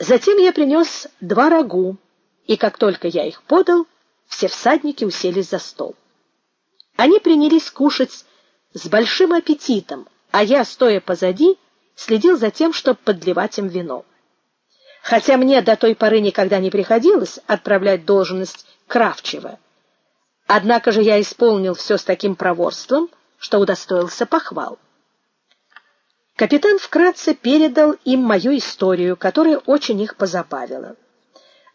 Затем я принес два рагу, и как только я их подал, все всадники уселись за стол. Они принялись кушать с большим аппетитом, а я, стоя позади, следил за тем, чтобы подливать им вино. Хотя мне до той поры никогда не приходилось отправлять должность кравчего, однако же я исполнил все с таким проворством, что удостоился похвал. Капитан вкратце передал им мою историю, которая очень их позабавила.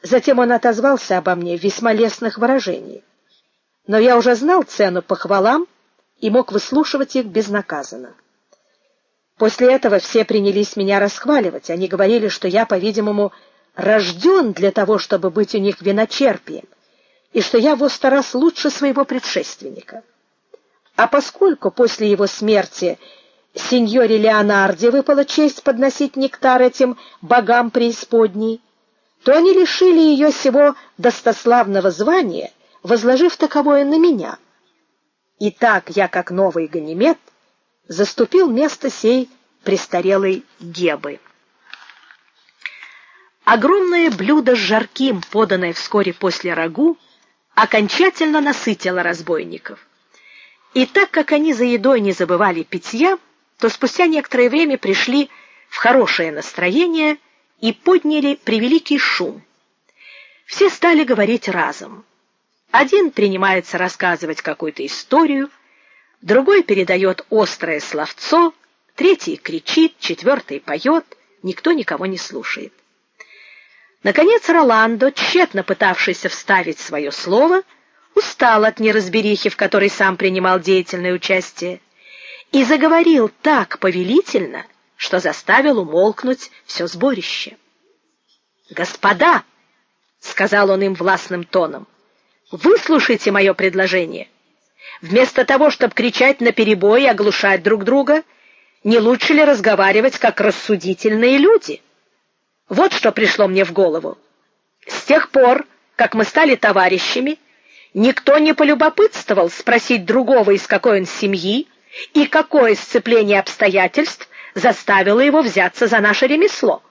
Затем он отозвался обо мне в весьма лестных выражениях. Но я уже знал цену похвалам и мог выслушивать их безнаказанно. После этого все принялись меня расхваливать. Они говорили, что я, по-видимому, рожден для того, чтобы быть у них виночерпием, и что я во сто раз лучше своего предшественника. А поскольку после его смерти сеньоре Леонарде выпала честь подносить нектар этим богам преисподней, то они лишили ее сего достославного звания, возложив таковое на меня. И так я, как новый Ганимед, заступил место сей престарелой Гебы. Огромное блюдо с жарким, поданное вскоре после рагу, окончательно насытило разбойников. И так как они за едой не забывали питья, то спустя некоторое время пришли в хорошее настроение и подняли превеликий шум. Все стали говорить разом. Один принимается рассказывать какую-то историю, другой передает острое словцо, третий кричит, четвертый поет, никто никого не слушает. Наконец Роландо, тщетно пытавшийся вставить свое слово, устал от неразберихи, в которой сам принимал деятельное участие, и заговорил так повелительно, что заставил умолкнуть все сборище. "Господа", сказал он им властным тоном. "Выслушайте мое предложение. Вместо того, чтобы кричать наперебой и оглушать друг друга, не лучше ли разговаривать как рассудительные люди? Вот что пришло мне в голову. С тех пор, как мы стали товарищами, никто не полюбопытствовал спросить другого, из какой он семьи и какое сцепление обстоятельств заставило его взяться за наше ремесло.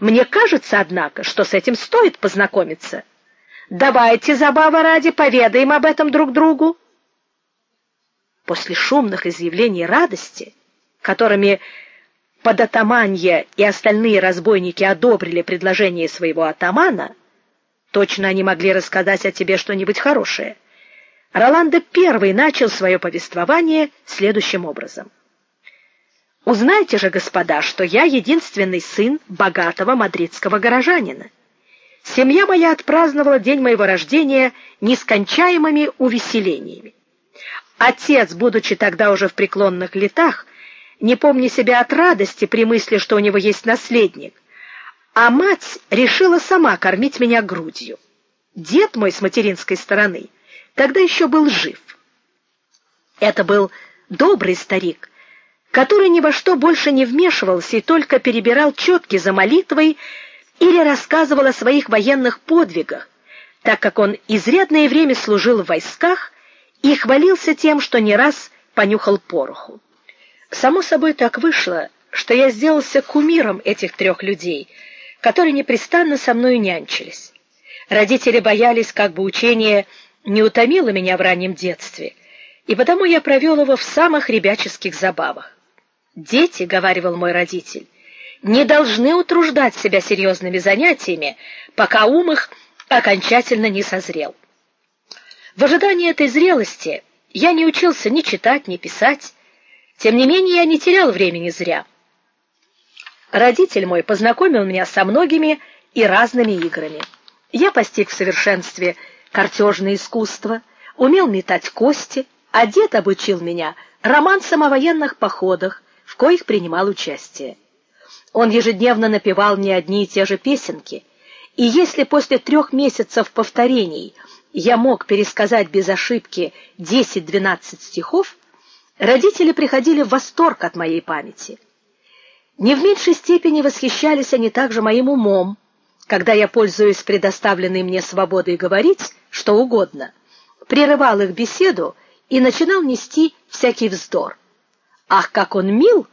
Мне кажется, однако, что с этим стоит познакомиться. Давайте забава ради поведаем об этом друг другу. После шумных изъявлений радости, которыми податаманье и остальные разбойники одобрили предложение своего атамана, точно они могли рассказать о тебе что-нибудь хорошее. Роландо первый начал свое повествование следующим образом: Узнайте же, господа, что я единственный сын богатого мадридского горожанина. Семья моя отпраздновала день моего рождения нескончаемыми увеселениями. Отец, будучи тогда уже в преклонных летах, не помня себя от радости при мысли, что у него есть наследник, а мать решила сама кормить меня грудью. Дед мой с материнской стороны тогда еще был жив. Это был добрый старик, который ни во что больше не вмешивался и только перебирал четки за молитвой или рассказывал о своих военных подвигах, так как он изрядное время служил в войсках и хвалился тем, что не раз понюхал пороху. Само собой так вышло, что я сделался кумиром этих трех людей, которые непрестанно со мной нянчились. Родители боялись, как бы учение не утомило меня в раннем детстве, и потому я провел его в самых ребяческих забавах. Дети, говаривал мой родитель, не должны утруждать себя серьезными занятиями, пока ум их окончательно не созрел. В ожидании этой зрелости я не учился ни читать, ни писать. Тем не менее, я не терял времени зря. Родитель мой познакомил меня со многими и разными играми. Я постиг в совершенстве картежное искусство, умел метать кости, а дед обучил меня романсам о военных походах, в коих принимал участие. Он ежедневно напевал мне одни и те же песенки, и если после трех месяцев повторений я мог пересказать без ошибки 10-12 стихов, родители приходили в восторг от моей памяти. Не в меньшей степени восхищались они также моим умом, когда я, пользуясь предоставленной мне свободой говорить что угодно, прерывал их беседу и начинал нести всякий вздор. Ах, как он мил